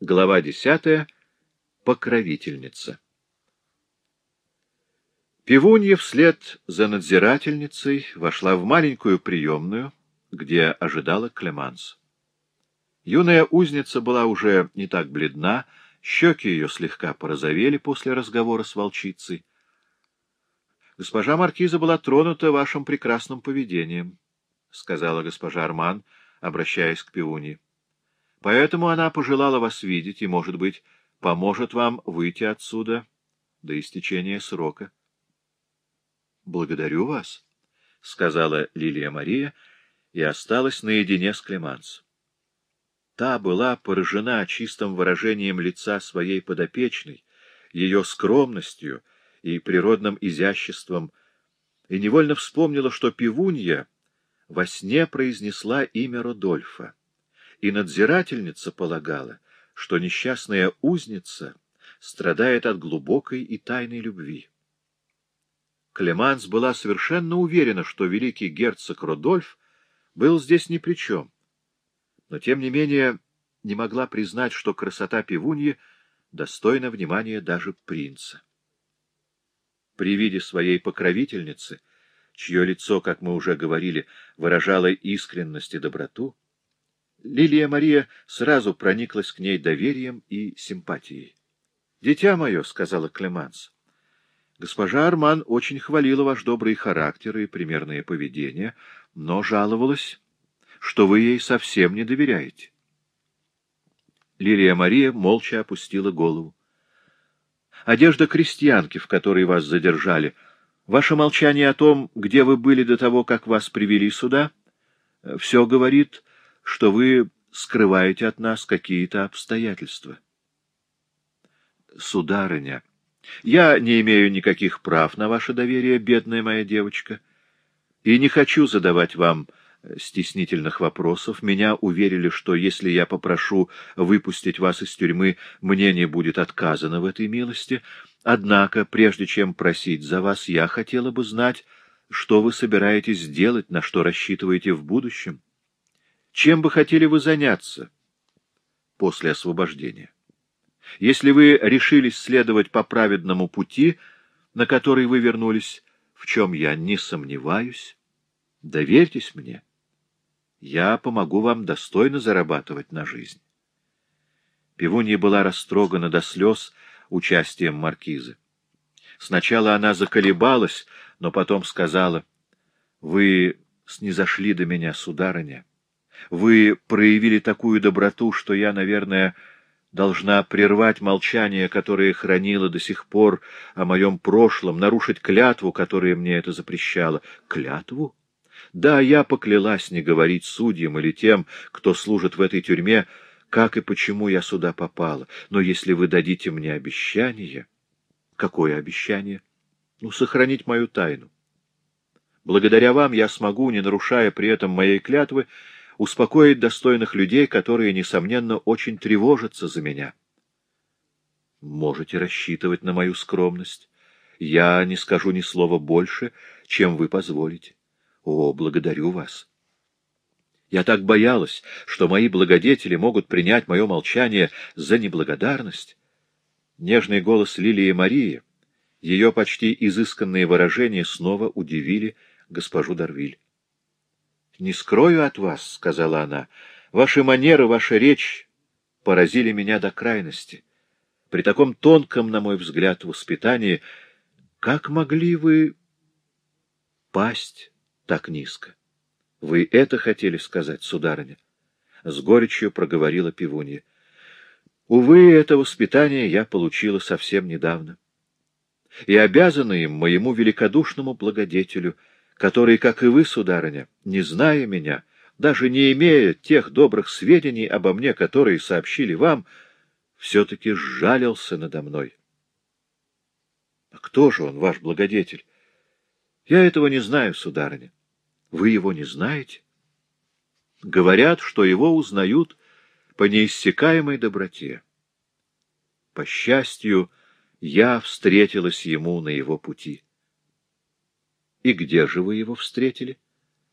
Глава десятая. Покровительница. Пивунья вслед за надзирательницей вошла в маленькую приемную, где ожидала Клеманс. Юная узница была уже не так бледна, щеки ее слегка порозовели после разговора с волчицей. Госпожа Маркиза была тронута вашим прекрасным поведением, — сказала госпожа Арман, обращаясь к Пивунье. Поэтому она пожелала вас видеть и, может быть, поможет вам выйти отсюда до истечения срока. — Благодарю вас, — сказала Лилия Мария и осталась наедине с Клеманс. Та была поражена чистым выражением лица своей подопечной, ее скромностью и природным изяществом, и невольно вспомнила, что пивунья во сне произнесла имя Родольфа и надзирательница полагала, что несчастная узница страдает от глубокой и тайной любви. Клеманс была совершенно уверена, что великий герцог Родольф был здесь ни при чем, но, тем не менее, не могла признать, что красота пивуньи достойна внимания даже принца. При виде своей покровительницы, чье лицо, как мы уже говорили, выражало искренность и доброту, Лилия Мария сразу прониклась к ней доверием и симпатией. — Дитя мое, — сказала Клеманс, — госпожа Арман очень хвалила ваш добрый характер и примерное поведение, но жаловалась, что вы ей совсем не доверяете. Лилия Мария молча опустила голову. — Одежда крестьянки, в которой вас задержали, ваше молчание о том, где вы были до того, как вас привели сюда, все говорит что вы скрываете от нас какие-то обстоятельства. Сударыня, я не имею никаких прав на ваше доверие, бедная моя девочка, и не хочу задавать вам стеснительных вопросов. Меня уверили, что если я попрошу выпустить вас из тюрьмы, мне не будет отказано в этой милости. Однако, прежде чем просить за вас, я хотела бы знать, что вы собираетесь делать, на что рассчитываете в будущем. Чем бы хотели вы заняться после освобождения? Если вы решились следовать по праведному пути, на который вы вернулись, в чем я не сомневаюсь, доверьтесь мне. Я помогу вам достойно зарабатывать на жизнь. Пивунья была растрогана до слез участием маркизы. Сначала она заколебалась, но потом сказала, — Вы снизошли до меня, сударыня. Вы проявили такую доброту, что я, наверное, должна прервать молчание, которое хранила до сих пор о моем прошлом, нарушить клятву, которая мне это запрещала. Клятву? Да, я поклялась не говорить судьям или тем, кто служит в этой тюрьме, как и почему я сюда попала. Но если вы дадите мне обещание... Какое обещание? Ну, сохранить мою тайну. Благодаря вам я смогу, не нарушая при этом моей клятвы, успокоить достойных людей, которые, несомненно, очень тревожатся за меня. Можете рассчитывать на мою скромность. Я не скажу ни слова больше, чем вы позволите. О, благодарю вас. Я так боялась, что мои благодетели могут принять мое молчание за неблагодарность. Нежный голос Лилии Марии, ее почти изысканные выражения снова удивили госпожу Дарвиль. — Не скрою от вас, — сказала она, — ваши манеры, ваша речь поразили меня до крайности. При таком тонком, на мой взгляд, воспитании, как могли вы пасть так низко? Вы это хотели сказать, сударыня? С горечью проговорила пивунья. Увы, это воспитание я получила совсем недавно. И обязана им моему великодушному благодетелю — который, как и вы, сударыня, не зная меня, даже не имея тех добрых сведений обо мне, которые сообщили вам, все-таки сжалился надо мной. А кто же он, ваш благодетель? Я этого не знаю, сударыня. Вы его не знаете? Говорят, что его узнают по неиссякаемой доброте. По счастью, я встретилась ему на его пути. И где же вы его встретили?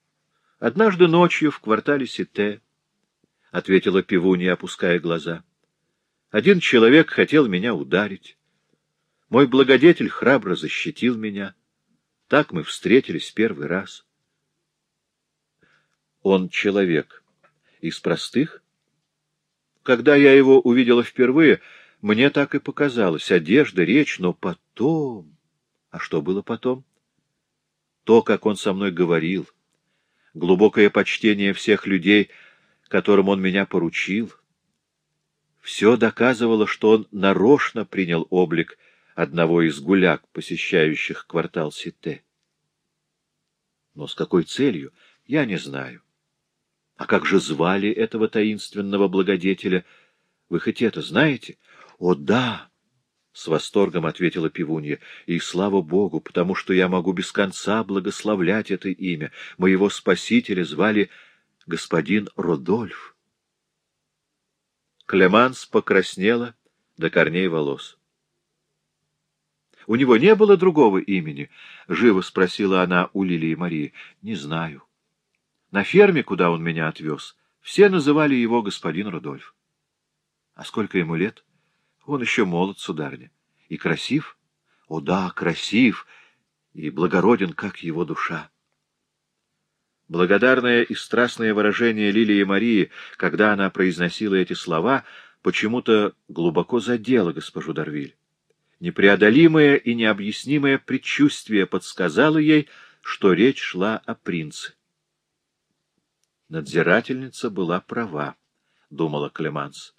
— Однажды ночью в квартале Сите, — ответила пивунья, опуская глаза. Один человек хотел меня ударить. Мой благодетель храбро защитил меня. Так мы встретились первый раз. Он человек из простых? Когда я его увидела впервые, мне так и показалось. Одежда, речь, но потом... А что было потом? То, как он со мной говорил, глубокое почтение всех людей, которым он меня поручил, все доказывало, что он нарочно принял облик одного из гуляк, посещающих квартал Сите. Но с какой целью, я не знаю. А как же звали этого таинственного благодетеля? Вы хоть это знаете? О, да! С восторгом ответила пивунья. И слава Богу, потому что я могу без конца благословлять это имя. Моего спасителя звали господин Родольф. Клеманс покраснела до корней волос. — У него не было другого имени? — живо спросила она у Лилии Марии. — Не знаю. На ферме, куда он меня отвез, все называли его господин Рудольф. А сколько ему лет? Он еще молод, сударыня. И красив? О да, красив и благороден, как его душа. Благодарное и страстное выражение Лилии Марии, когда она произносила эти слова, почему-то глубоко задело госпожу Дарвиль. Непреодолимое и необъяснимое предчувствие подсказало ей, что речь шла о принце. Надзирательница была права, — думала Клеманс.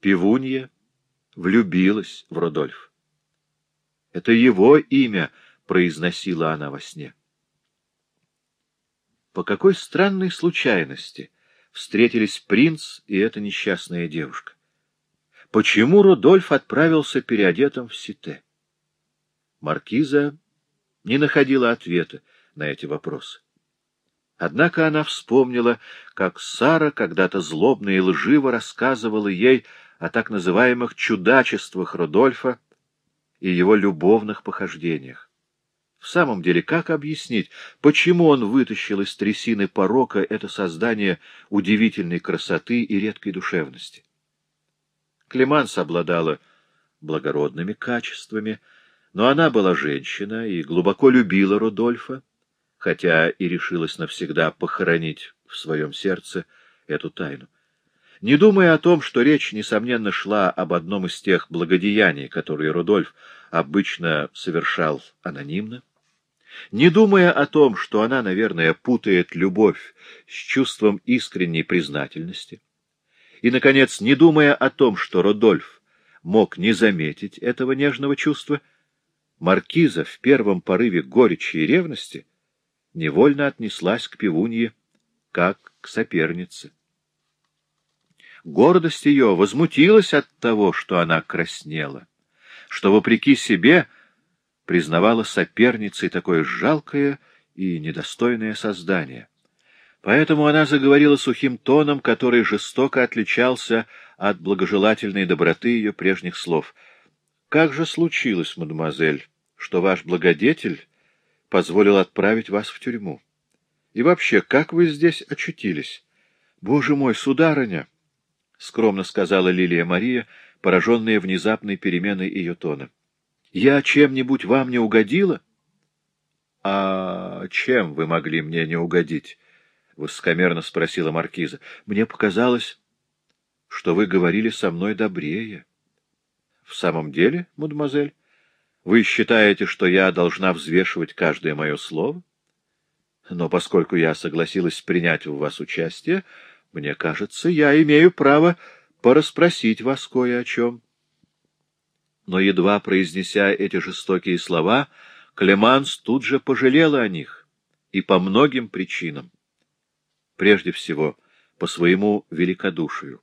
Пивунья влюбилась в Родольф. Это его имя произносила она во сне. По какой странной случайности встретились принц и эта несчастная девушка? Почему Рудольф отправился переодетым в Сите? Маркиза не находила ответа на эти вопросы. Однако она вспомнила, как Сара когда-то злобно и лживо рассказывала ей о так называемых чудачествах Рудольфа и его любовных похождениях. В самом деле, как объяснить, почему он вытащил из трясины порока это создание удивительной красоты и редкой душевности? Клеманс обладала благородными качествами, но она была женщина и глубоко любила Рудольфа, хотя и решилась навсегда похоронить в своем сердце эту тайну. Не думая о том, что речь, несомненно, шла об одном из тех благодеяний, которые Рудольф обычно совершал анонимно, не думая о том, что она, наверное, путает любовь с чувством искренней признательности, и, наконец, не думая о том, что Рудольф мог не заметить этого нежного чувства, маркиза в первом порыве горечи и ревности невольно отнеслась к пивунье, как к сопернице. Гордость ее возмутилась от того, что она краснела, что, вопреки себе, признавала соперницей такое жалкое и недостойное создание. Поэтому она заговорила сухим тоном, который жестоко отличался от благожелательной доброты ее прежних слов. — Как же случилось, мадемуазель, что ваш благодетель позволил отправить вас в тюрьму. И вообще, как вы здесь очутились? — Боже мой, сударыня! — скромно сказала Лилия Мария, пораженная внезапной переменой ее тона. — Я чем-нибудь вам не угодила? — А чем вы могли мне не угодить? — высокомерно спросила маркиза. — Мне показалось, что вы говорили со мной добрее. — В самом деле, мадемуазель? Вы считаете, что я должна взвешивать каждое мое слово? Но поскольку я согласилась принять в вас участие, мне кажется, я имею право порасспросить вас кое о чем. Но, едва произнеся эти жестокие слова, Клеманс тут же пожалела о них, и по многим причинам. Прежде всего, по своему великодушию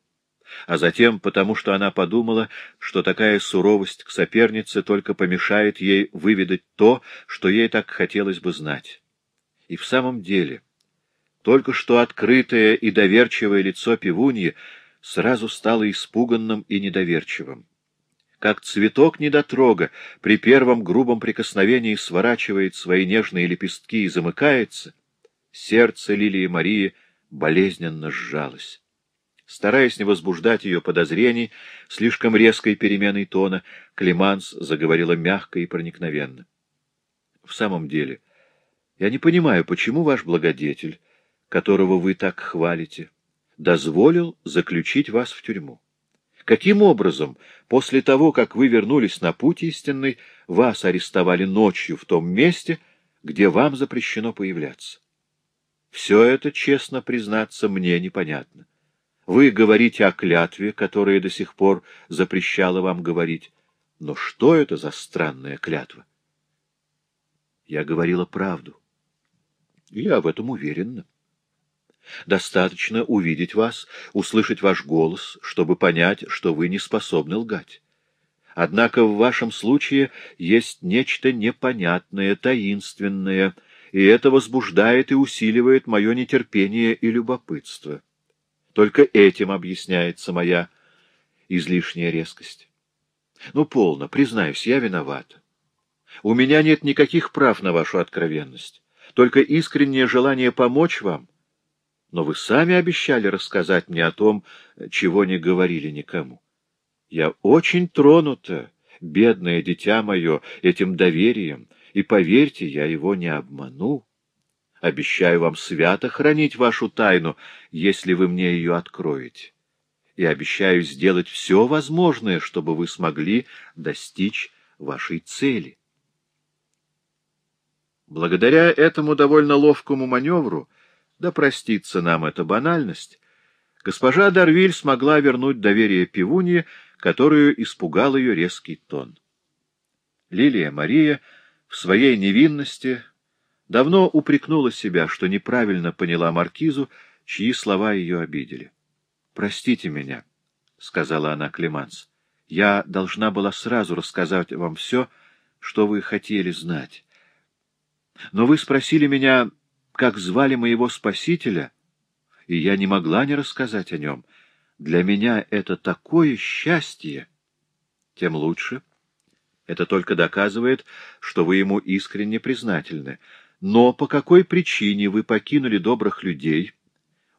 а затем потому, что она подумала, что такая суровость к сопернице только помешает ей выведать то, что ей так хотелось бы знать. И в самом деле, только что открытое и доверчивое лицо пивуньи сразу стало испуганным и недоверчивым. Как цветок недотрога при первом грубом прикосновении сворачивает свои нежные лепестки и замыкается, сердце Лилии Марии болезненно сжалось. Стараясь не возбуждать ее подозрений, слишком резкой переменой тона, Климанс заговорила мягко и проникновенно. — В самом деле, я не понимаю, почему ваш благодетель, которого вы так хвалите, дозволил заключить вас в тюрьму. Каким образом, после того, как вы вернулись на путь истинный, вас арестовали ночью в том месте, где вам запрещено появляться? Все это, честно признаться, мне непонятно. Вы говорите о клятве, которая до сих пор запрещала вам говорить. Но что это за странная клятва? Я говорила правду. Я в этом уверена. Достаточно увидеть вас, услышать ваш голос, чтобы понять, что вы не способны лгать. Однако в вашем случае есть нечто непонятное, таинственное, и это возбуждает и усиливает мое нетерпение и любопытство. Только этим объясняется моя излишняя резкость. Ну, полно, признаюсь, я виноват. У меня нет никаких прав на вашу откровенность, только искреннее желание помочь вам. Но вы сами обещали рассказать мне о том, чего не говорили никому. Я очень тронута, бедное дитя мое, этим доверием, и, поверьте, я его не обману. Обещаю вам свято хранить вашу тайну, если вы мне ее откроете. И обещаю сделать все возможное, чтобы вы смогли достичь вашей цели. Благодаря этому довольно ловкому маневру, да простится нам эта банальность, госпожа Дарвиль смогла вернуть доверие пивунье, которую испугал ее резкий тон. Лилия Мария в своей невинности давно упрекнула себя, что неправильно поняла маркизу, чьи слова ее обидели. — Простите меня, — сказала она Клеманс. — Я должна была сразу рассказать вам все, что вы хотели знать. Но вы спросили меня, как звали моего спасителя, и я не могла не рассказать о нем. Для меня это такое счастье! Тем лучше. Это только доказывает, что вы ему искренне признательны. Но по какой причине вы покинули добрых людей,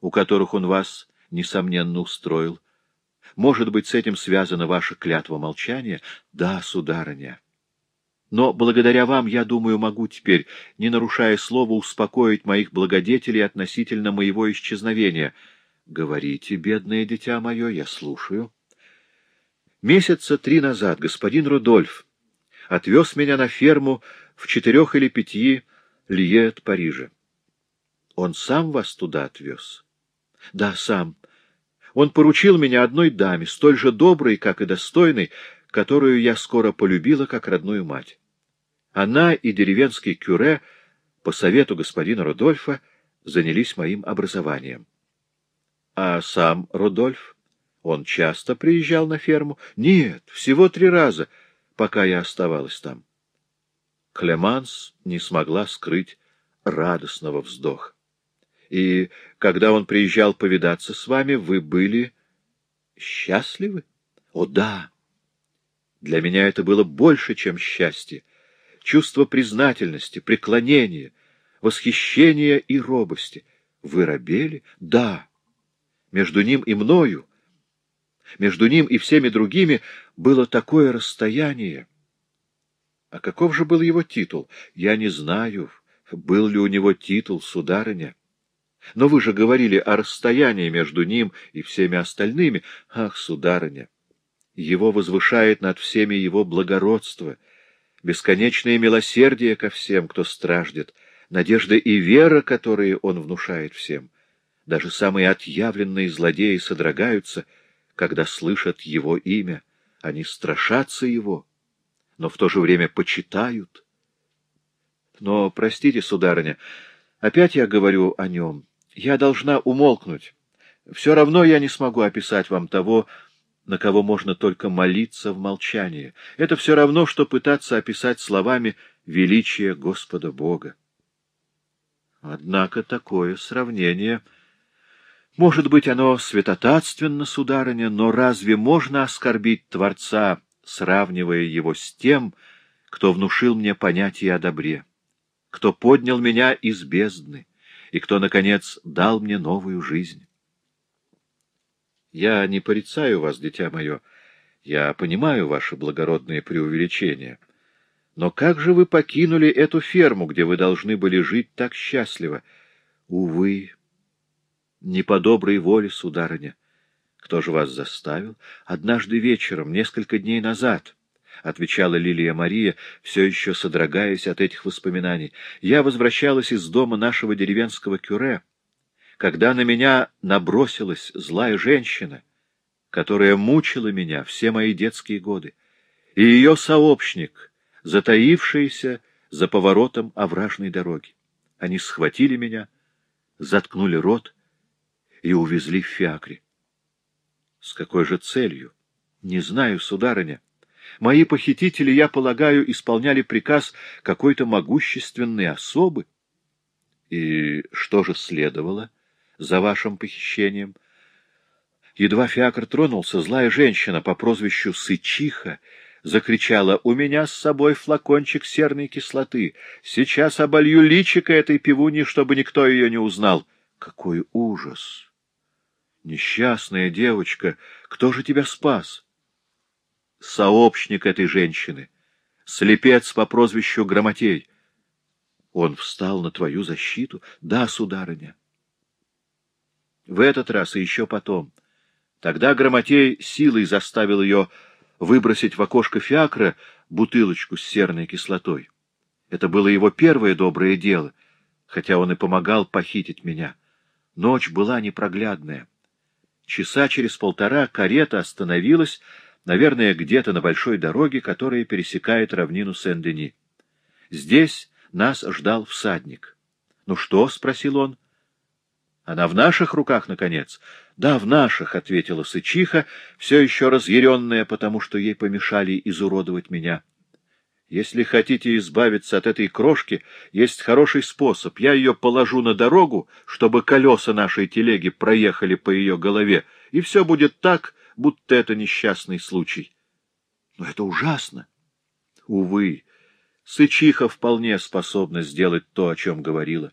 у которых он вас, несомненно, устроил? Может быть, с этим связана ваша клятва молчания? Да, сударыня. Но благодаря вам, я думаю, могу теперь, не нарушая слова, успокоить моих благодетелей относительно моего исчезновения. Говорите, бедное дитя мое, я слушаю. Месяца три назад господин Рудольф отвез меня на ферму в четырех или пяти Лье от Парижа. Он сам вас туда отвез? Да, сам. Он поручил меня одной даме, столь же доброй, как и достойной, которую я скоро полюбила, как родную мать. Она и деревенский кюре, по совету господина Рудольфа, занялись моим образованием. А сам Рудольф? Он часто приезжал на ферму? Нет, всего три раза, пока я оставалась там. Клеманс не смогла скрыть радостного вздоха. И когда он приезжал повидаться с вами, вы были счастливы? О, да! Для меня это было больше, чем счастье. Чувство признательности, преклонения, восхищения и робости. Вы робели? Да. Между ним и мною, между ним и всеми другими было такое расстояние, а каков же был его титул? Я не знаю, был ли у него титул, сударыня. Но вы же говорили о расстоянии между ним и всеми остальными. Ах, сударыня! Его возвышает над всеми его благородство, бесконечное милосердие ко всем, кто страждет, надежда и вера, которые он внушает всем. Даже самые отъявленные злодеи содрогаются, когда слышат его имя. Они страшатся его но в то же время почитают. Но, простите, сударыня, опять я говорю о нем. Я должна умолкнуть. Все равно я не смогу описать вам того, на кого можно только молиться в молчании. Это все равно, что пытаться описать словами величие Господа Бога. Однако такое сравнение... Может быть, оно святотатственно, сударыня, но разве можно оскорбить Творца сравнивая его с тем, кто внушил мне понятие о добре, кто поднял меня из бездны и кто, наконец, дал мне новую жизнь. Я не порицаю вас, дитя мое. Я понимаю ваши благородные преувеличения. Но как же вы покинули эту ферму, где вы должны были жить так счастливо? Увы, не по доброй воле, сударыня. Кто же вас заставил? Однажды вечером, несколько дней назад, — отвечала Лилия Мария, все еще содрогаясь от этих воспоминаний, — я возвращалась из дома нашего деревенского кюре, когда на меня набросилась злая женщина, которая мучила меня все мои детские годы, и ее сообщник, затаившийся за поворотом овражной дороги. Они схватили меня, заткнули рот и увезли в фиакре. С какой же целью? Не знаю, сударыня. Мои похитители, я полагаю, исполняли приказ какой-то могущественной особы. И что же следовало за вашим похищением? Едва фиакр тронулся, злая женщина по прозвищу Сычиха закричала, «У меня с собой флакончик серной кислоты. Сейчас оболью личико этой пивуни, чтобы никто ее не узнал». Какой ужас! Несчастная девочка, кто же тебя спас? Сообщник этой женщины, слепец по прозвищу Грамотей. Он встал на твою защиту? Да, сударыня. В этот раз и еще потом. Тогда Грамотей силой заставил ее выбросить в окошко фиакра бутылочку с серной кислотой. Это было его первое доброе дело, хотя он и помогал похитить меня. Ночь была непроглядная. Часа через полтора карета остановилась, наверное, где-то на большой дороге, которая пересекает равнину Сен-Дени. Здесь нас ждал всадник. — Ну что? — спросил он. — Она в наших руках, наконец? — Да, в наших, — ответила Сычиха, все еще разъяренная, потому что ей помешали изуродовать меня. — если хотите избавиться от этой крошки, есть хороший способ. Я ее положу на дорогу, чтобы колеса нашей телеги проехали по ее голове, и все будет так, будто это несчастный случай. Но это ужасно. Увы, Сычиха вполне способна сделать то, о чем говорила.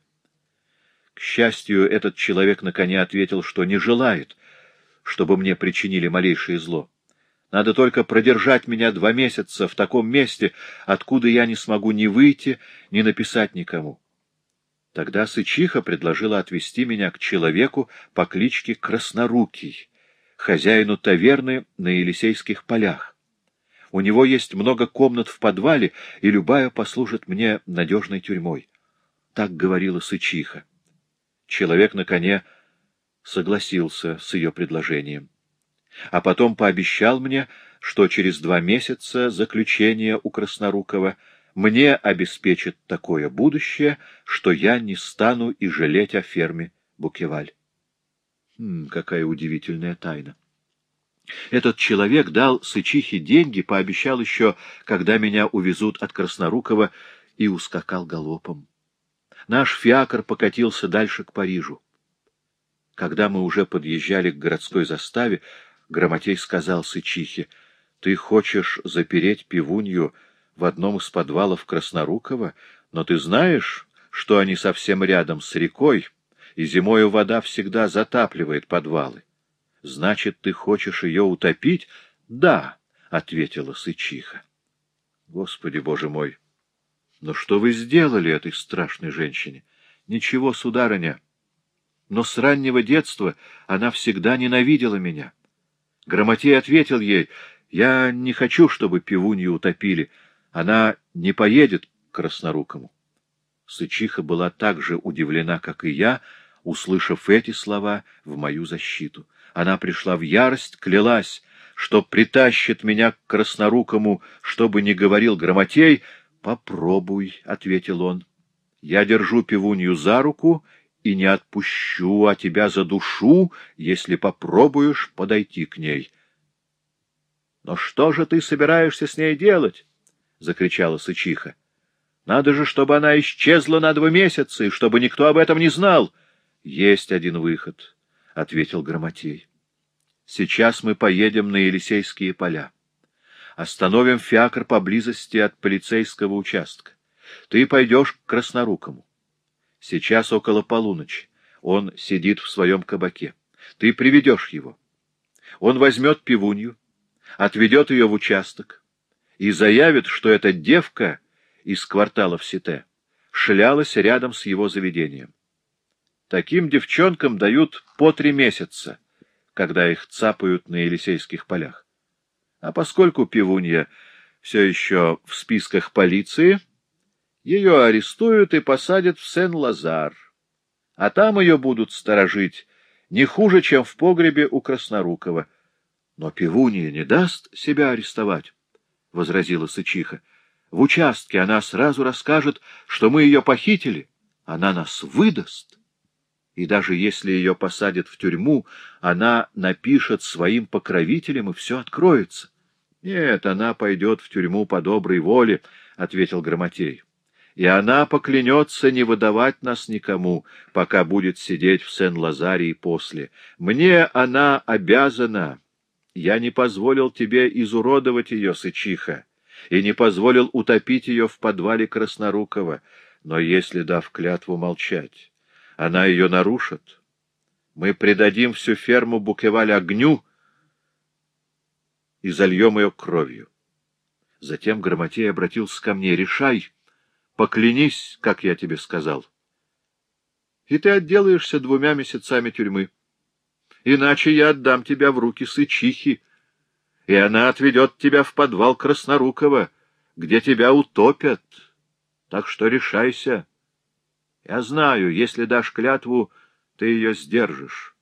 К счастью, этот человек на коне ответил, что не желает, чтобы мне причинили малейшее зло. Надо только продержать меня два месяца в таком месте, откуда я не смогу ни выйти, ни написать никому. Тогда Сычиха предложила отвезти меня к человеку по кличке Краснорукий, хозяину таверны на Елисейских полях. У него есть много комнат в подвале, и любая послужит мне надежной тюрьмой. Так говорила Сычиха. Человек на коне согласился с ее предложением а потом пообещал мне, что через два месяца заключения у Краснорукова мне обеспечит такое будущее, что я не стану и жалеть о ферме Букеваль. Хм, какая удивительная тайна. Этот человек дал Сычихе деньги, пообещал еще, когда меня увезут от Краснорукова, и ускакал галопом. Наш фиакр покатился дальше к Парижу. Когда мы уже подъезжали к городской заставе, Грамотей сказал Сычихе, — Ты хочешь запереть пивунью в одном из подвалов Краснорукова, но ты знаешь, что они совсем рядом с рекой, и зимою вода всегда затапливает подвалы. Значит, ты хочешь ее утопить? — Да, — ответила Сычиха. — Господи, боже мой! Но что вы сделали этой страшной женщине? — Ничего, сударыня. Но с раннего детства она всегда ненавидела меня. Грамотей ответил ей, «Я не хочу, чтобы пивунью утопили. Она не поедет к Краснорукому». Сычиха была так же удивлена, как и я, услышав эти слова в мою защиту. Она пришла в ярость, клялась, что притащит меня к Краснорукому, чтобы не говорил Грамотей. «Попробуй», — ответил он. «Я держу пивунью за руку и не отпущу, а тебя задушу, если попробуешь подойти к ней. — Но что же ты собираешься с ней делать? — закричала Сычиха. — Надо же, чтобы она исчезла на два месяца, и чтобы никто об этом не знал. — Есть один выход, — ответил Грамотей. — Сейчас мы поедем на Елисейские поля. Остановим фиакр поблизости от полицейского участка. Ты пойдешь к Краснорукому. Сейчас около полуночи. Он сидит в своем кабаке. Ты приведешь его. Он возьмет пивунью, отведет ее в участок и заявит, что эта девка из квартала в Сите шлялась рядом с его заведением. Таким девчонкам дают по три месяца, когда их цапают на Елисейских полях. А поскольку пивунья все еще в списках полиции, ее арестуют и посадят в Сен-Лазар, а там ее будут сторожить не хуже, чем в погребе у Краснорукова. Но пивунья не даст себя арестовать, — возразила Сычиха. В участке она сразу расскажет, что мы ее похитили. Она нас выдаст. И даже если ее посадят в тюрьму, она напишет своим покровителям, и все откроется. — Нет, она пойдет в тюрьму по доброй воле, — ответил Грамотей. — И она поклянется не выдавать нас никому, пока будет сидеть в Сен-Лазарии после. Мне она обязана. Я не позволил тебе изуродовать ее, Сычиха и не позволил утопить ее в подвале Краснорукова. Но если, дав клятву молчать, она ее нарушит, мы предадим всю ферму Букеваль огню и зальем ее кровью. Затем Грамотей обратился ко мне. — Решай, поклянись, как я тебе сказал. И ты отделаешься двумя месяцами тюрьмы. Иначе я отдам тебя в руки сычихи, и она отведет тебя в подвал Краснорукова, где тебя утопят. Так что решайся. Я знаю, если дашь клятву, ты ее сдержишь.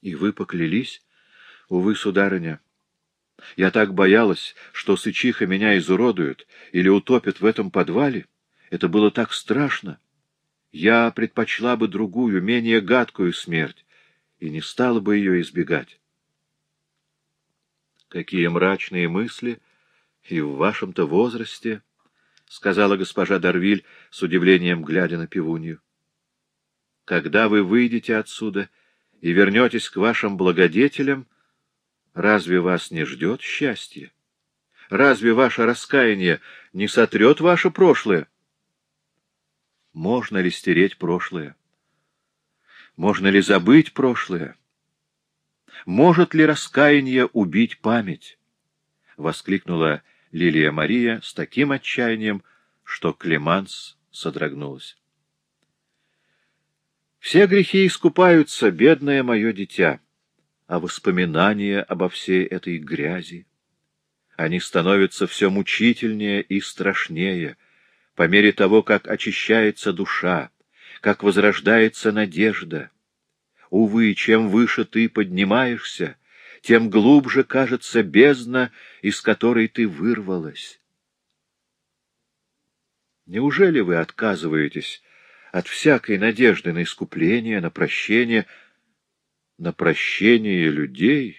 И вы поклялись? Увы, сударыня. Я так боялась, что сычиха меня изуродует или утопит в этом подвале. Это было так страшно. Я предпочла бы другую, менее гадкую смерть, и не стала бы ее избегать. Какие мрачные мысли и в вашем-то возрасте, — сказала госпожа Дарвиль с удивлением, глядя на пивунью. Когда вы выйдете отсюда и вернетесь к вашим благодетелям, разве вас не ждет счастье? Разве ваше раскаяние не сотрет ваше прошлое? Можно ли стереть прошлое? Можно ли забыть прошлое? Может ли раскаяние убить память? — воскликнула Лилия Мария с таким отчаянием, что Клеманс содрогнулась. Все грехи искупаются, бедное мое дитя, а воспоминания обо всей этой грязи, они становятся все мучительнее и страшнее по мере того, как очищается душа, как возрождается надежда, Увы, чем выше ты поднимаешься, тем глубже кажется бездна, из которой ты вырвалась. Неужели вы отказываетесь от всякой надежды на искупление, на прощение, на прощение людей?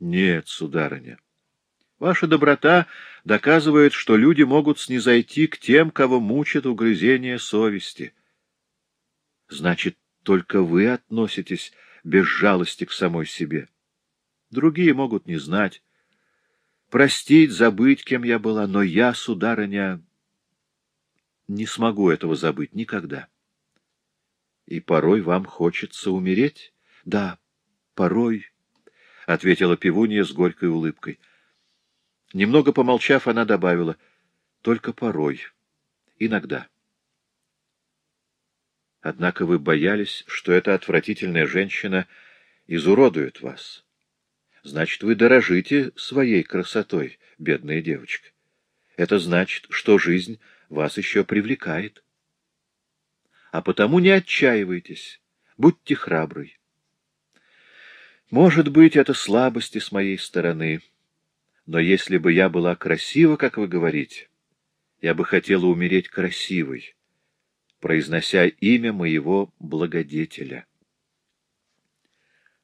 Нет, сударыня. Ваша доброта доказывает, что люди могут снизойти к тем, кого мучат угрызения совести. Значит, только вы относитесь без жалости к самой себе. Другие могут не знать. Простить, забыть, кем я была, но я, сударыня, не смогу этого забыть никогда. И порой вам хочется умереть? Да, порой, — ответила пивунья с горькой улыбкой. Немного помолчав, она добавила, — только порой, иногда. Однако вы боялись, что эта отвратительная женщина изуродует вас. Значит, вы дорожите своей красотой, бедная девочка. Это значит, что жизнь вас еще привлекает. А потому не отчаивайтесь, будьте храброй. Может быть, это слабости с моей стороны, но если бы я была красива, как вы говорите, я бы хотела умереть красивой произнося имя моего благодетеля.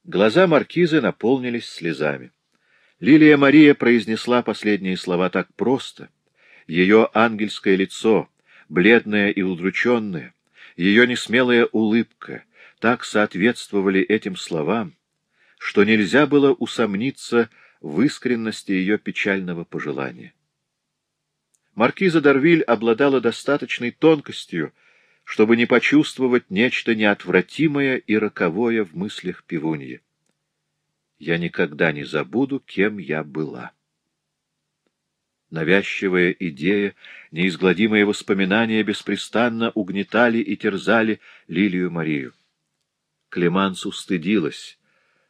Глаза маркизы наполнились слезами. Лилия Мария произнесла последние слова так просто. Ее ангельское лицо, бледное и удрученное, ее несмелая улыбка так соответствовали этим словам, что нельзя было усомниться в искренности ее печального пожелания. Маркиза Дарвиль обладала достаточной тонкостью, чтобы не почувствовать нечто неотвратимое и роковое в мыслях пивуньи. я никогда не забуду, кем я была. Навязчивая идея, неизгладимые воспоминания беспрестанно угнетали и терзали Лилию Марию. Клеманс устыдилась,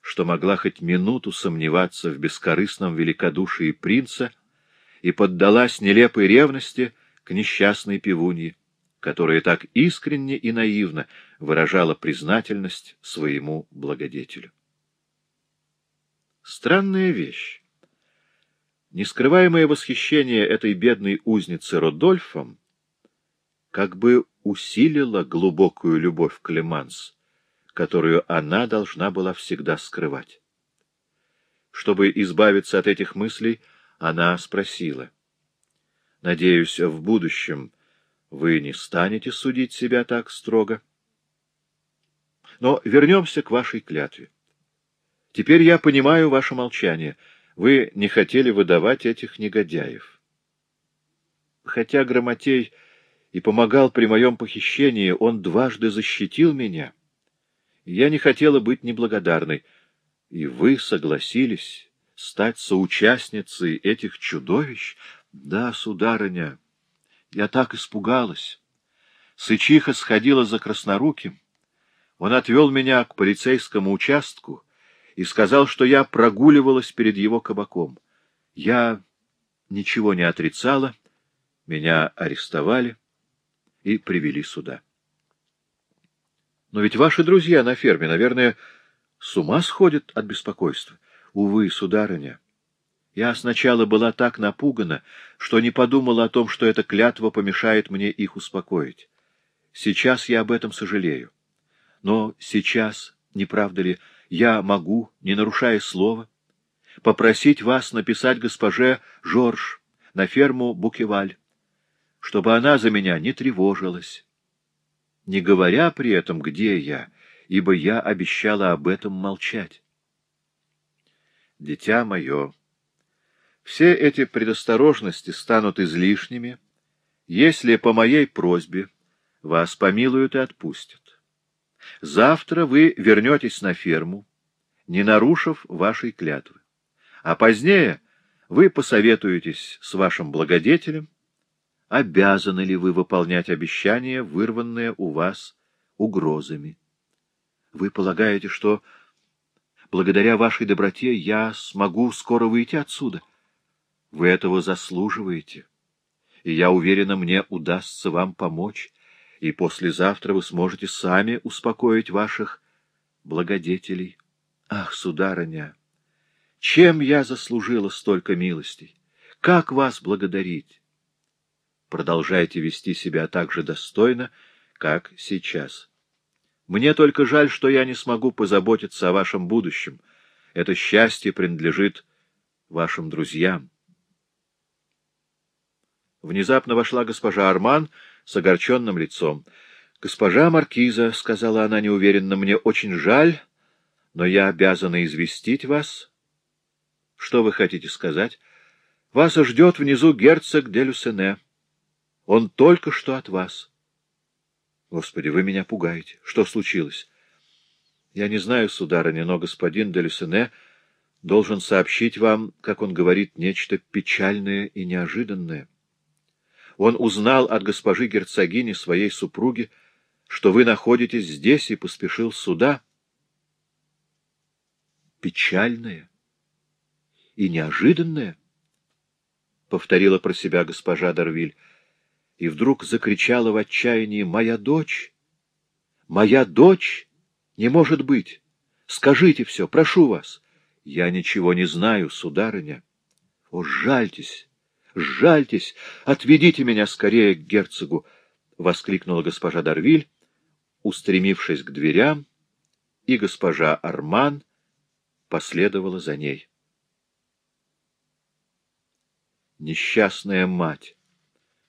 что могла хоть минуту сомневаться в бескорыстном великодушии принца и поддалась нелепой ревности к несчастной пивунье, которая так искренне и наивно выражала признательность своему благодетелю. Странная вещь. Нескрываемое восхищение этой бедной узницы Родольфом как бы усилило глубокую любовь к Леманс, которую она должна была всегда скрывать. Чтобы избавиться от этих мыслей, она спросила. — Надеюсь, в будущем вы не станете судить себя так строго? Но вернемся к вашей клятве. Теперь я понимаю ваше молчание. Вы не хотели выдавать этих негодяев. Хотя Грамотей и помогал при моем похищении, он дважды защитил меня. Я не хотела быть неблагодарной. И вы согласились стать соучастницей этих чудовищ? Да, сударыня, я так испугалась. Сычиха сходила за красноруким. Он отвел меня к полицейскому участку и сказал, что я прогуливалась перед его кабаком. Я ничего не отрицала, меня арестовали и привели сюда. Но ведь ваши друзья на ферме, наверное, с ума сходят от беспокойства. Увы, сударыня, я сначала была так напугана, что не подумала о том, что эта клятва помешает мне их успокоить. Сейчас я об этом сожалею. Но сейчас, не правда ли, я могу, не нарушая слова, попросить вас написать госпоже Жорж на ферму Букеваль, чтобы она за меня не тревожилась, не говоря при этом, где я, ибо я обещала об этом молчать. Дитя мое, все эти предосторожности станут излишними, если по моей просьбе вас помилуют и отпустят. Завтра вы вернетесь на ферму, не нарушив вашей клятвы. А позднее вы посоветуетесь с вашим благодетелем, обязаны ли вы выполнять обещания, вырванные у вас угрозами. Вы полагаете, что благодаря вашей доброте я смогу скоро выйти отсюда? Вы этого заслуживаете, и я уверена, мне удастся вам помочь, и послезавтра вы сможете сами успокоить ваших благодетелей. Ах, сударыня, чем я заслужила столько милостей? Как вас благодарить? Продолжайте вести себя так же достойно, как сейчас. Мне только жаль, что я не смогу позаботиться о вашем будущем. Это счастье принадлежит вашим друзьям. Внезапно вошла госпожа Арман с огорченным лицом. — Госпожа Маркиза, — сказала она неуверенно, — мне очень жаль, но я обязана известить вас. — Что вы хотите сказать? — Вас ждет внизу герцог де Люсене. Он только что от вас. — Господи, вы меня пугаете. Что случилось? — Я не знаю, сударыня, но господин де Люсене должен сообщить вам, как он говорит, нечто печальное и неожиданное. — он узнал от госпожи герцогини, своей супруги, что вы находитесь здесь и поспешил сюда. Печальное и неожиданное, — повторила про себя госпожа Дарвиль, и вдруг закричала в отчаянии, — «Моя дочь! Моя дочь! Не может быть! Скажите все, прошу вас!» «Я ничего не знаю, сударыня. О, жальтесь! Жальтесь, отведите меня скорее к герцогу! — воскликнула госпожа Дарвиль, устремившись к дверям, и госпожа Арман последовала за ней. «Несчастная мать!» —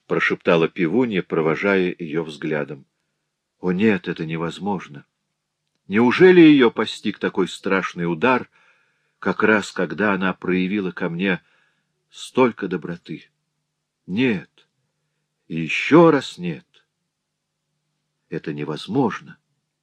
прошептала пивунья, провожая ее взглядом. «О нет, это невозможно! Неужели ее постиг такой страшный удар, как раз когда она проявила ко мне столько доброты. Нет, и еще раз нет. Это невозможно.